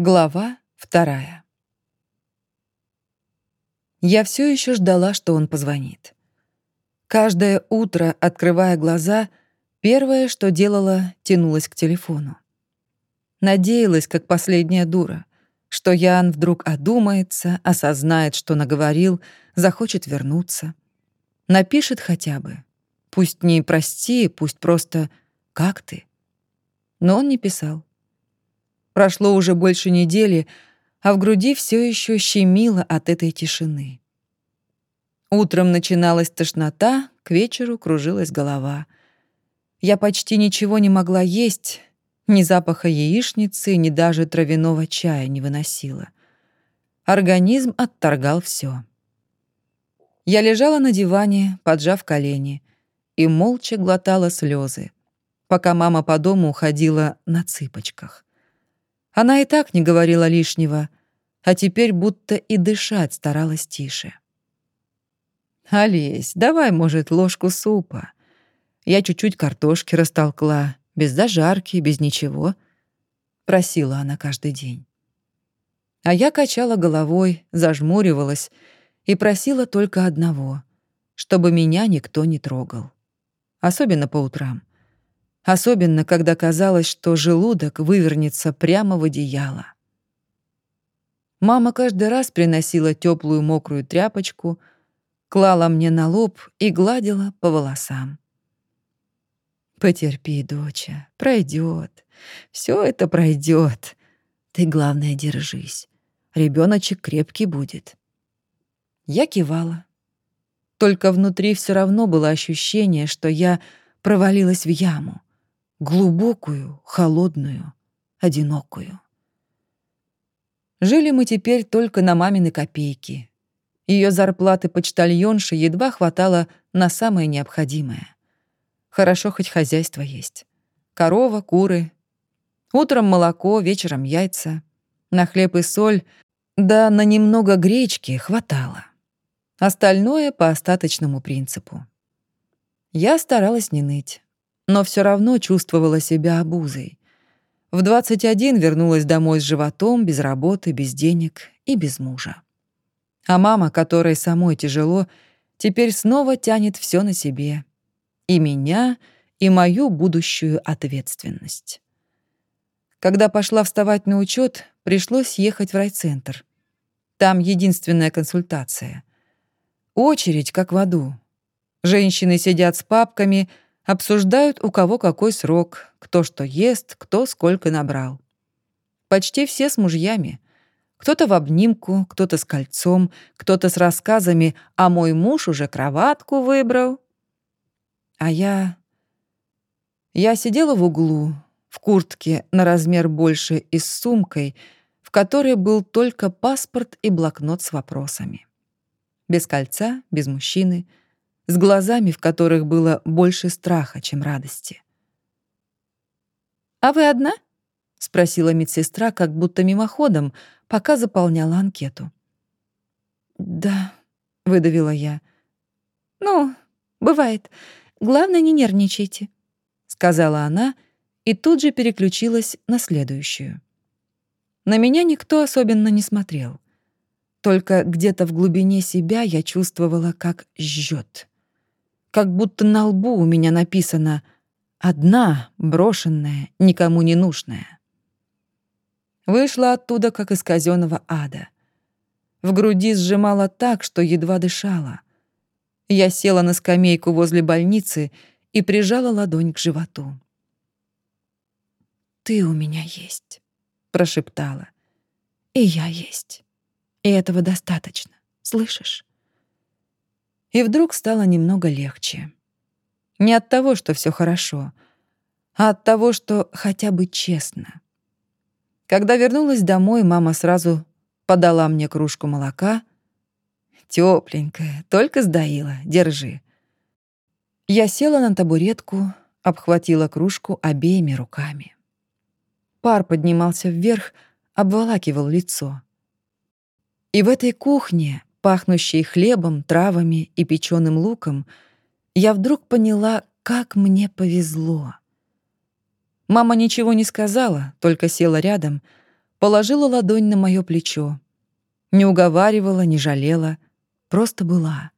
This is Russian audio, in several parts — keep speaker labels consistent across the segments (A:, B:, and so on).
A: Глава вторая. Я все еще ждала, что он позвонит. Каждое утро, открывая глаза, первое, что делала, тянулась к телефону. Надеялась, как последняя дура, что Ян вдруг одумается, осознает, что наговорил, захочет вернуться. Напишет хотя бы. Пусть не «прости», пусть просто «как ты?». Но он не писал. Прошло уже больше недели, а в груди все еще щемило от этой тишины. Утром начиналась тошнота, к вечеру кружилась голова. Я почти ничего не могла есть, ни запаха яичницы, ни даже травяного чая не выносила. Организм отторгал все. Я лежала на диване, поджав колени, и молча глотала слезы, пока мама по дому уходила на цыпочках. Она и так не говорила лишнего, а теперь будто и дышать старалась тише. «Олесь, давай, может, ложку супа. Я чуть-чуть картошки растолкла, без зажарки, без ничего», — просила она каждый день. А я качала головой, зажмуривалась и просила только одного — чтобы меня никто не трогал. Особенно по утрам. Особенно, когда казалось, что желудок вывернется прямо в одеяло. Мама каждый раз приносила теплую мокрую тряпочку, клала мне на лоб и гладила по волосам. «Потерпи, доча, пройдет. Все это пройдет. Ты, главное, держись. Ребеночек крепкий будет». Я кивала. Только внутри все равно было ощущение, что я провалилась в яму глубокую, холодную, одинокую. Жили мы теперь только на мамины копейки. Ее зарплаты почтальонши едва хватало на самое необходимое. Хорошо хоть хозяйство есть. Корова, куры. Утром молоко, вечером яйца. На хлеб и соль, да на немного гречки хватало. Остальное по остаточному принципу. Я старалась не ныть но все равно чувствовала себя обузой. В 21 вернулась домой с животом, без работы, без денег и без мужа. А мама, которой самой тяжело, теперь снова тянет все на себе. И меня, и мою будущую ответственность. Когда пошла вставать на учет, пришлось ехать в райцентр. Там единственная консультация. Очередь, как в аду. Женщины сидят с папками — Обсуждают, у кого какой срок, кто что ест, кто сколько набрал. Почти все с мужьями. Кто-то в обнимку, кто-то с кольцом, кто-то с рассказами «А мой муж уже кроватку выбрал». А я... Я сидела в углу, в куртке на размер больше и с сумкой, в которой был только паспорт и блокнот с вопросами. Без кольца, без мужчины — с глазами, в которых было больше страха, чем радости. «А вы одна?» — спросила медсестра, как будто мимоходом, пока заполняла анкету. «Да», — выдавила я. «Ну, бывает. Главное, не нервничайте», — сказала она и тут же переключилась на следующую. На меня никто особенно не смотрел. Только где-то в глубине себя я чувствовала, как жжет как будто на лбу у меня написано «Одна, брошенная, никому не нужная». Вышла оттуда, как из казенного ада. В груди сжимала так, что едва дышала. Я села на скамейку возле больницы и прижала ладонь к животу. «Ты у меня есть», — прошептала. «И я есть. И этого достаточно, слышишь?» И вдруг стало немного легче. Не от того, что все хорошо, а от того, что хотя бы честно. Когда вернулась домой, мама сразу подала мне кружку молока. Тепленькая, только сдаила, держи. Я села на табуретку, обхватила кружку обеими руками. Пар поднимался вверх, обволакивал лицо. И в этой кухне пахнущей хлебом, травами и печеным луком, я вдруг поняла, как мне повезло. Мама ничего не сказала, только села рядом, положила ладонь на мое плечо. Не уговаривала, не жалела, просто была.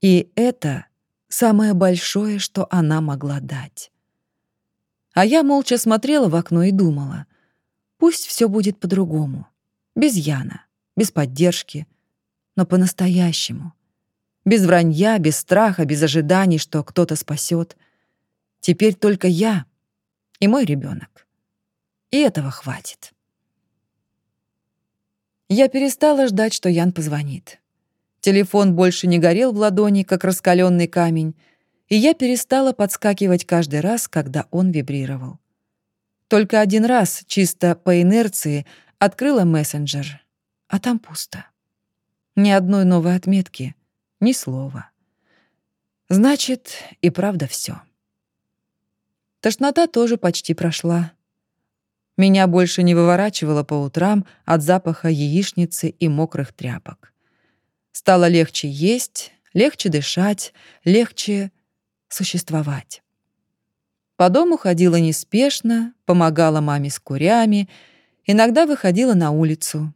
A: И это самое большое, что она могла дать. А я молча смотрела в окно и думала, пусть все будет по-другому, без Яна, без поддержки, но по-настоящему. Без вранья, без страха, без ожиданий, что кто-то спасет. Теперь только я и мой ребенок. И этого хватит. Я перестала ждать, что Ян позвонит. Телефон больше не горел в ладони, как раскаленный камень, и я перестала подскакивать каждый раз, когда он вибрировал. Только один раз, чисто по инерции, открыла мессенджер, а там пусто. Ни одной новой отметки, ни слова. Значит, и правда все. Тошнота тоже почти прошла. Меня больше не выворачивало по утрам от запаха яичницы и мокрых тряпок. Стало легче есть, легче дышать, легче существовать. По дому ходила неспешно, помогала маме с курями, иногда выходила на улицу,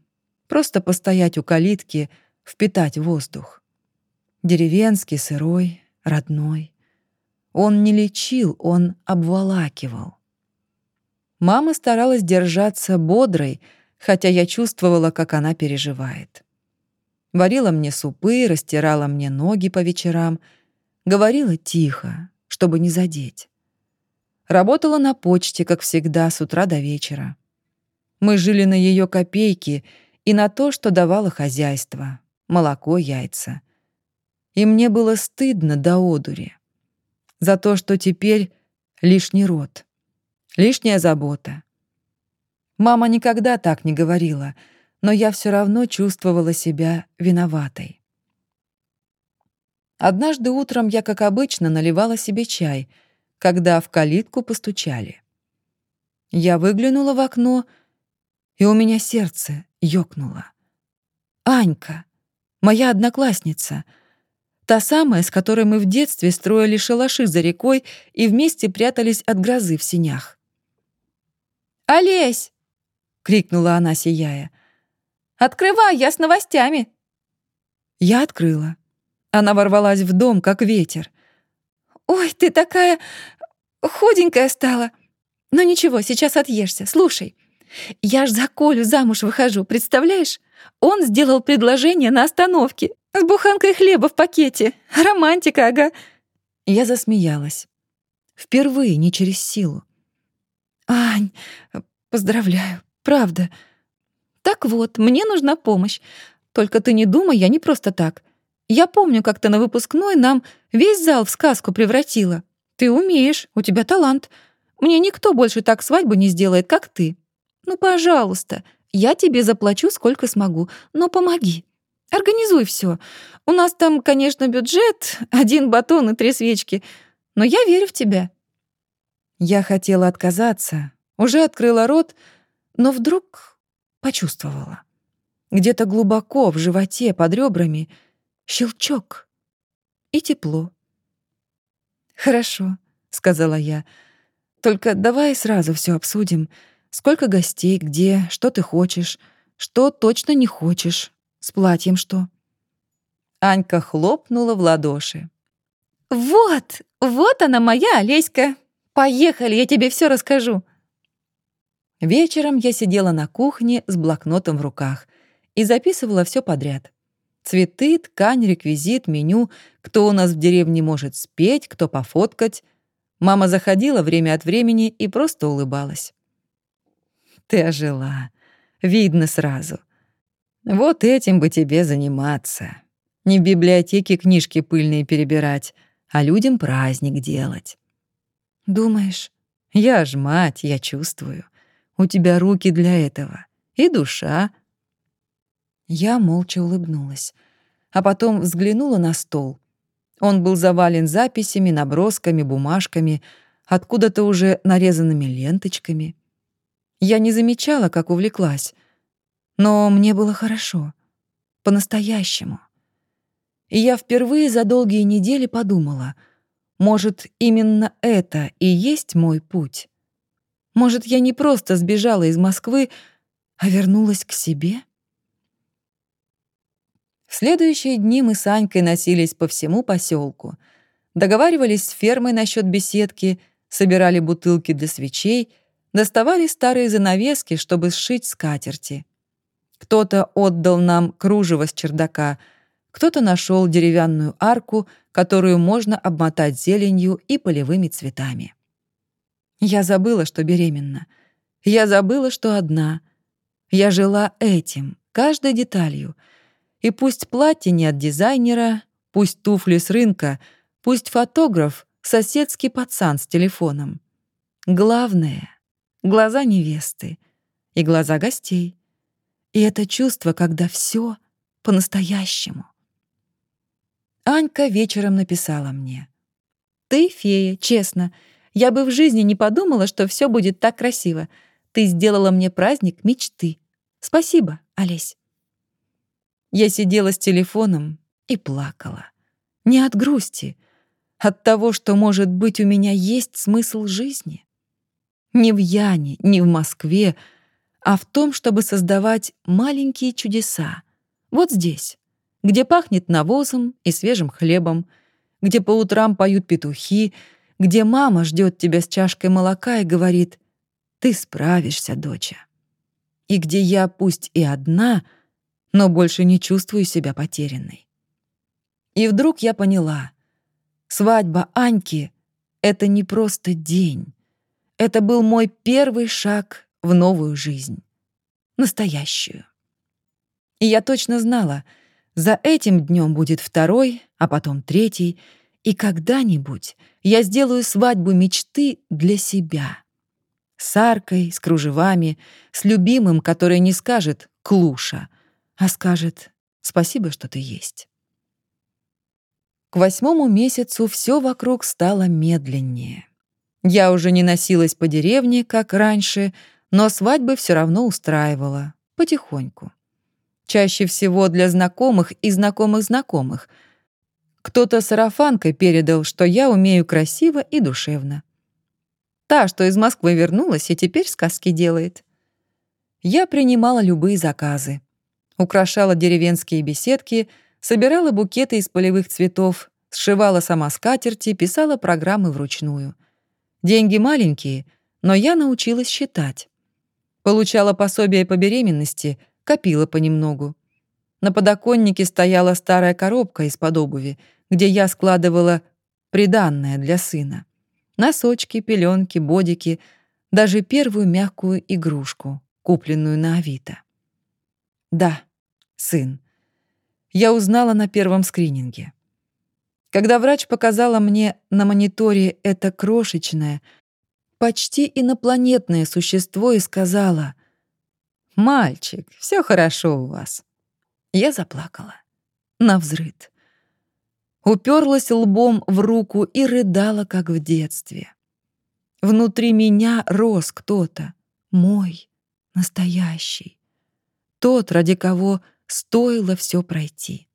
A: просто постоять у калитки — впитать воздух. Деревенский, сырой, родной. Он не лечил, он обволакивал. Мама старалась держаться бодрой, хотя я чувствовала, как она переживает. Варила мне супы, растирала мне ноги по вечерам, говорила тихо, чтобы не задеть. Работала на почте, как всегда, с утра до вечера. Мы жили на ее копейки и на то, что давало хозяйство молоко, яйца. И мне было стыдно до одури. За то, что теперь лишний род, лишняя забота. Мама никогда так не говорила, но я все равно чувствовала себя виноватой. Однажды утром я, как обычно, наливала себе чай, когда в калитку постучали. Я выглянула в окно, и у меня сердце ёкнуло. «Анька!» Моя одноклассница. Та самая, с которой мы в детстве строили шалаши за рекой и вместе прятались от грозы в синях. «Олесь!» — крикнула она, сияя. «Открывай, я с новостями!» Я открыла. Она ворвалась в дом, как ветер. «Ой, ты такая худенькая стала. Но ничего, сейчас отъешься. Слушай, я ж за Колю замуж выхожу, представляешь? Он сделал предложение на остановке с буханкой хлеба в пакете. Романтика, ага. Я засмеялась. Впервые, не через силу. Ань, поздравляю, правда. Так вот, мне нужна помощь. Только ты не думай, я не просто так. Я помню, как ты на выпускной нам весь зал в сказку превратила. Ты умеешь, у тебя талант. Мне никто больше так свадьбу не сделает, как ты. Ну, пожалуйста, я тебе заплачу, сколько смогу, но помоги. Организуй все. У нас там, конечно, бюджет, один батон и три свечки, но я верю в тебя». Я хотела отказаться, уже открыла рот, но вдруг почувствовала. Где-то глубоко в животе, под ребрами, щелчок и тепло. «Хорошо», — сказала я, — «только давай сразу все обсудим». Сколько гостей, где, что ты хочешь, что точно не хочешь, с платьем что. Анька хлопнула в ладоши. «Вот, вот она моя Олеська. Поехали, я тебе все расскажу». Вечером я сидела на кухне с блокнотом в руках и записывала все подряд. Цветы, ткань, реквизит, меню, кто у нас в деревне может спеть, кто пофоткать. Мама заходила время от времени и просто улыбалась. Ты ожила. Видно сразу. Вот этим бы тебе заниматься. Не в библиотеке книжки пыльные перебирать, а людям праздник делать. Думаешь? Я ж мать, я чувствую. У тебя руки для этого. И душа. Я молча улыбнулась, а потом взглянула на стол. Он был завален записями, набросками, бумажками, откуда-то уже нарезанными ленточками — я не замечала, как увлеклась. Но мне было хорошо. По-настоящему. И я впервые за долгие недели подумала, может, именно это и есть мой путь? Может, я не просто сбежала из Москвы, а вернулась к себе? В следующие дни мы с Анькой носились по всему поселку, договаривались с фермой насчет беседки, собирали бутылки для свечей, доставали старые занавески, чтобы сшить скатерти. Кто-то отдал нам кружево с чердака, кто-то нашел деревянную арку, которую можно обмотать зеленью и полевыми цветами. Я забыла, что беременна. Я забыла, что одна. Я жила этим, каждой деталью. И пусть платье не от дизайнера, пусть туфли с рынка, пусть фотограф — соседский пацан с телефоном. Главное — глаза невесты и глаза гостей. И это чувство, когда все по-настоящему. Анька вечером написала мне. «Ты фея, честно. Я бы в жизни не подумала, что все будет так красиво. Ты сделала мне праздник мечты. Спасибо, Олесь». Я сидела с телефоном и плакала. Не от грусти, от того, что, может быть, у меня есть смысл жизни. Не в Яне, не в Москве, а в том, чтобы создавать маленькие чудеса. Вот здесь, где пахнет навозом и свежим хлебом, где по утрам поют петухи, где мама ждет тебя с чашкой молока и говорит «Ты справишься, доча». И где я, пусть и одна, но больше не чувствую себя потерянной. И вдруг я поняла, свадьба Аньки — это не просто день. Это был мой первый шаг в новую жизнь. Настоящую. И я точно знала, за этим днем будет второй, а потом третий, и когда-нибудь я сделаю свадьбу мечты для себя. С аркой, с кружевами, с любимым, который не скажет «клуша», а скажет «спасибо, что ты есть». К восьмому месяцу все вокруг стало медленнее. Я уже не носилась по деревне, как раньше, но свадьбы все равно устраивала, потихоньку. Чаще всего для знакомых и знакомых знакомых. Кто-то сарафанкой передал, что я умею красиво и душевно. Та, что из Москвы вернулась и теперь сказки делает. Я принимала любые заказы. Украшала деревенские беседки, собирала букеты из полевых цветов, сшивала сама скатерти, писала программы вручную — Деньги маленькие, но я научилась считать. Получала пособие по беременности, копила понемногу. На подоконнике стояла старая коробка из-под обуви, где я складывала приданное для сына. Носочки, пеленки, бодики, даже первую мягкую игрушку, купленную на Авито. Да, сын. Я узнала на первом скрининге. Когда врач показала мне на мониторе это крошечное, почти инопланетное существо и сказала «Мальчик, все хорошо у вас». Я заплакала. Навзрыд. Уперлась лбом в руку и рыдала, как в детстве. Внутри меня рос кто-то, мой, настоящий. Тот, ради кого стоило все пройти.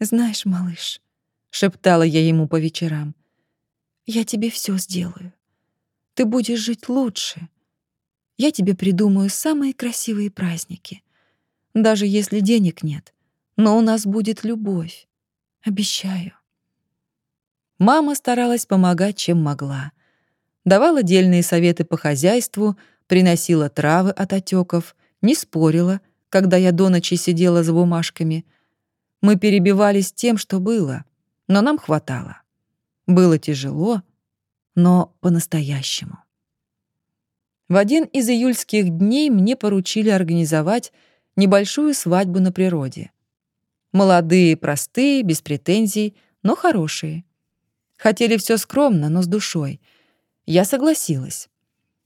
A: «Знаешь, малыш», — шептала я ему по вечерам, «я тебе все сделаю. Ты будешь жить лучше. Я тебе придумаю самые красивые праздники. Даже если денег нет, но у нас будет любовь. Обещаю». Мама старалась помогать, чем могла. Давала дельные советы по хозяйству, приносила травы от отеков, не спорила, когда я до ночи сидела за бумажками — мы перебивались тем, что было, но нам хватало. Было тяжело, но по-настоящему. В один из июльских дней мне поручили организовать небольшую свадьбу на природе. Молодые, простые, без претензий, но хорошие. Хотели все скромно, но с душой. Я согласилась.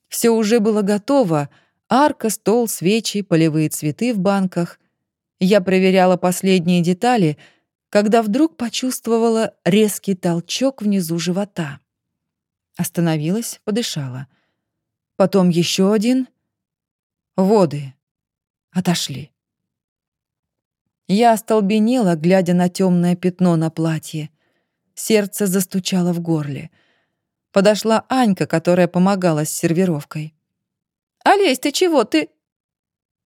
A: Все уже было готово. Арка, стол, свечи, полевые цветы в банках. Я проверяла последние детали, когда вдруг почувствовала резкий толчок внизу живота. Остановилась, подышала. Потом еще один. Воды. Отошли. Я остолбенела, глядя на темное пятно на платье. Сердце застучало в горле. Подошла Анька, которая помогала с сервировкой. «Олесь, ты чего? Ты...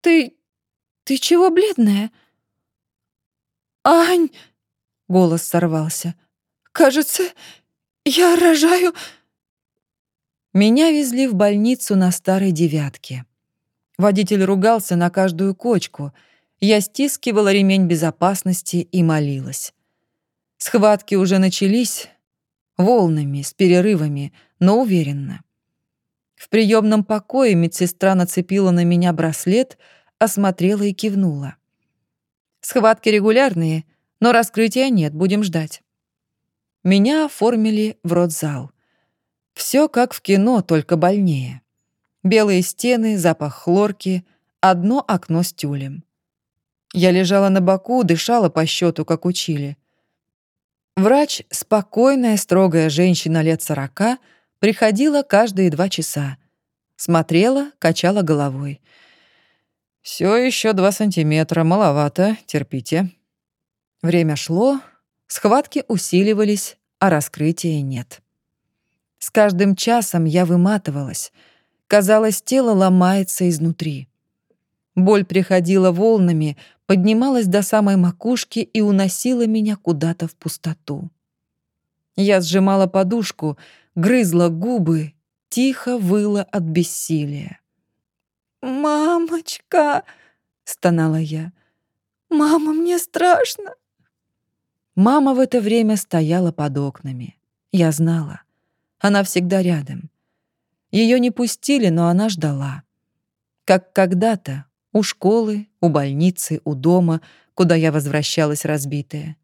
A: ты... ты чего бледная?» «Ань!» — голос сорвался. «Кажется, я рожаю...» Меня везли в больницу на старой девятке. Водитель ругался на каждую кочку. Я стискивала ремень безопасности и молилась. Схватки уже начались, волнами, с перерывами, но уверенно. В приемном покое медсестра нацепила на меня браслет, осмотрела и кивнула. Схватки регулярные, но раскрытия нет, будем ждать. Меня оформили в родзал. Все как в кино, только больнее. Белые стены, запах хлорки, одно окно с тюлем. Я лежала на боку, дышала по счету, как учили. Врач, спокойная, строгая женщина лет сорока, приходила каждые два часа. Смотрела, качала головой. Все еще два сантиметра, маловато, терпите». Время шло, схватки усиливались, а раскрытия нет. С каждым часом я выматывалась. Казалось, тело ломается изнутри. Боль приходила волнами, поднималась до самой макушки и уносила меня куда-то в пустоту. Я сжимала подушку, грызла губы, тихо выла от бессилия. «Мамочка!» — стонала я. «Мама, мне страшно!» Мама в это время стояла под окнами. Я знала. Она всегда рядом. Ее не пустили, но она ждала. Как когда-то, у школы, у больницы, у дома, куда я возвращалась разбитая.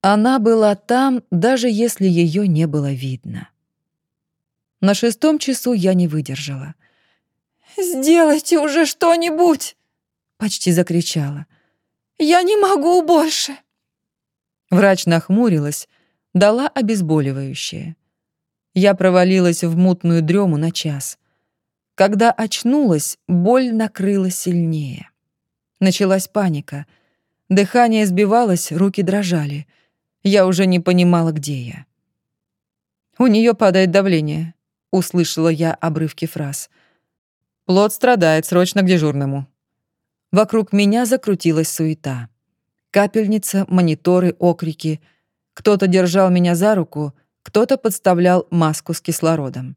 A: Она была там, даже если ее не было видно. На шестом часу я не выдержала. «Сделайте уже что-нибудь!» — почти закричала. «Я не могу больше!» Врач нахмурилась, дала обезболивающее. Я провалилась в мутную дрему на час. Когда очнулась, боль накрыла сильнее. Началась паника. Дыхание сбивалось, руки дрожали. Я уже не понимала, где я. «У нее падает давление», — услышала я обрывки фраз. «Плод страдает, срочно к дежурному». Вокруг меня закрутилась суета. Капельница, мониторы, окрики. Кто-то держал меня за руку, кто-то подставлял маску с кислородом.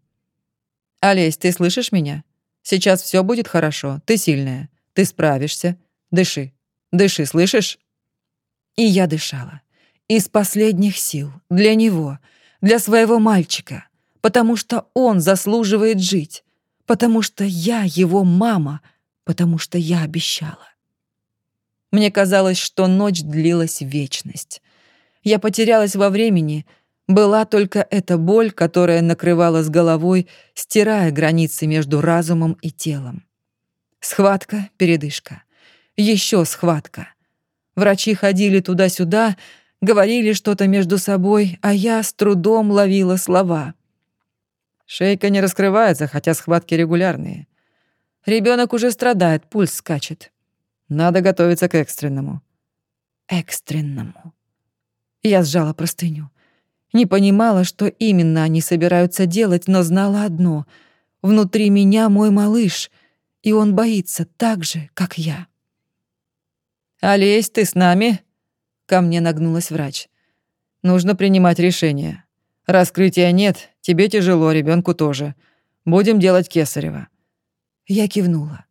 A: «Олесь, ты слышишь меня? Сейчас все будет хорошо. Ты сильная. Ты справишься. Дыши. Дыши, слышишь?» И я дышала. Из последних сил. Для него. Для своего мальчика. Потому что он заслуживает жить. Потому что я его мама. Потому что я обещала. Мне казалось, что ночь длилась вечность. Я потерялась во времени — была только эта боль, которая накрывала с головой, стирая границы между разумом и телом. Схватка, передышка. Еще схватка. Врачи ходили туда-сюда, говорили что-то между собой, а я с трудом ловила слова. Шейка не раскрывается, хотя схватки регулярные. Ребенок уже страдает, пульс скачет. Надо готовиться к экстренному. Экстренному. Я сжала простыню. Не понимала, что именно они собираются делать, но знала одно — внутри меня мой малыш, и он боится так же, как я. «Олесь, ты с нами?» — ко мне нагнулась врач. «Нужно принимать решение. Раскрытия нет, тебе тяжело, ребенку тоже. Будем делать кесарево». Я кивнула.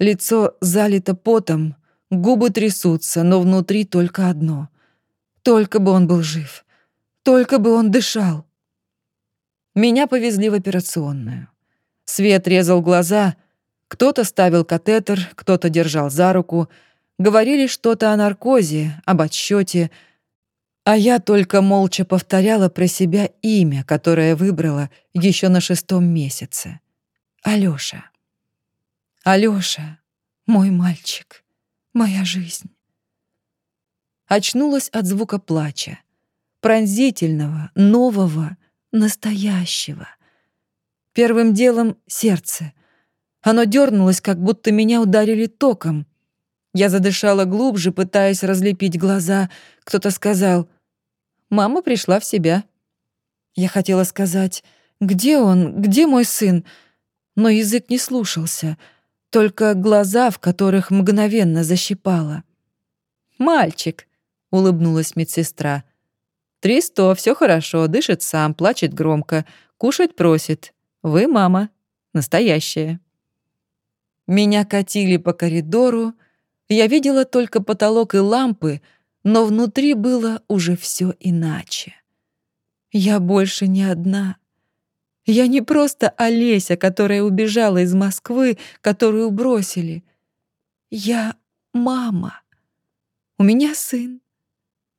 A: Лицо залито потом, губы трясутся, но внутри только одно. Только бы он был жив. Только бы он дышал. Меня повезли в операционную. Свет резал глаза. Кто-то ставил катетер, кто-то держал за руку. Говорили что-то о наркозе, об отсчете. А я только молча повторяла про себя имя, которое выбрала еще на шестом месяце. Алёша. Алёша, мой мальчик, моя жизнь. Очнулась от звука плача пронзительного, нового, настоящего. Первым делом сердце. Оно дернулось, как будто меня ударили током. Я задышала глубже, пытаясь разлепить глаза. Кто-то сказал, «Мама пришла в себя». Я хотела сказать, «Где он? Где мой сын?» но язык не слушался, только глаза, в которых мгновенно защипало. «Мальчик», — улыбнулась медсестра. «Тристо, все хорошо, дышит сам, плачет громко, кушать просит. Вы мама, настоящая». Меня катили по коридору, я видела только потолок и лампы, но внутри было уже все иначе. Я больше не одна. Я не просто Олеся, которая убежала из Москвы, которую бросили. Я мама. У меня сын.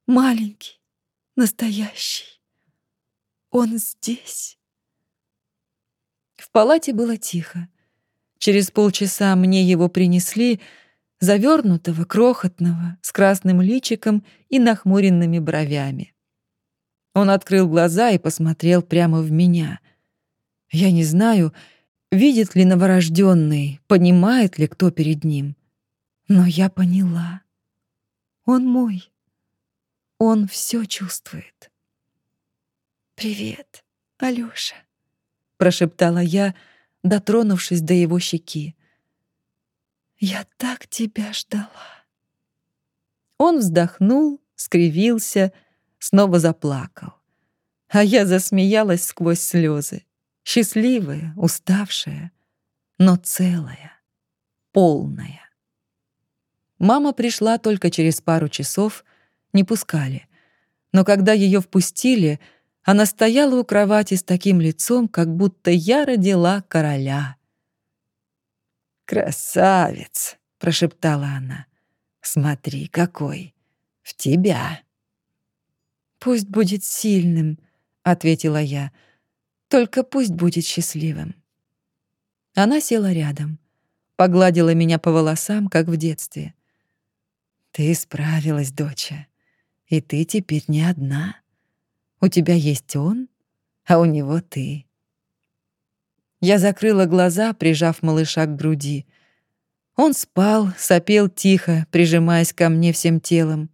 A: Маленький, настоящий. Он здесь. В палате было тихо. Через полчаса мне его принесли, завернутого, крохотного, с красным личиком и нахмуренными бровями. Он открыл глаза и посмотрел прямо в меня. Я не знаю, видит ли новорожденный, понимает ли кто перед ним. Но я поняла. Он мой. Он все чувствует. «Привет, Алёша», — прошептала я, дотронувшись до его щеки. «Я так тебя ждала». Он вздохнул, скривился, снова заплакал. А я засмеялась сквозь слезы, счастливая, уставшая, но целая, полная. Мама пришла только через пару часов, не пускали. Но когда ее впустили, она стояла у кровати с таким лицом, как будто я родила короля. «Красавец!» — прошептала она. «Смотри, какой! В тебя!» «Пусть будет сильным», — ответила я. «Только пусть будет счастливым». Она села рядом, погладила меня по волосам, как в детстве. Ты справилась, доча. И ты теперь не одна. У тебя есть он, а у него ты. Я закрыла глаза, прижав малыша к груди. Он спал, сопел тихо, прижимаясь ко мне всем телом.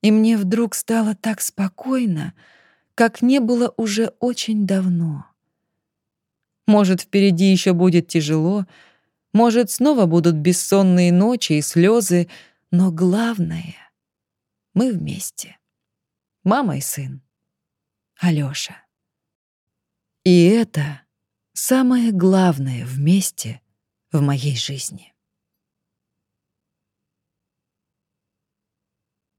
A: И мне вдруг стало так спокойно, как не было уже очень давно. Может, впереди еще будет тяжело, может, снова будут бессонные ночи и слезы, но главное — мы вместе. Мама и сын. Алёша. И это самое главное вместе в моей жизни.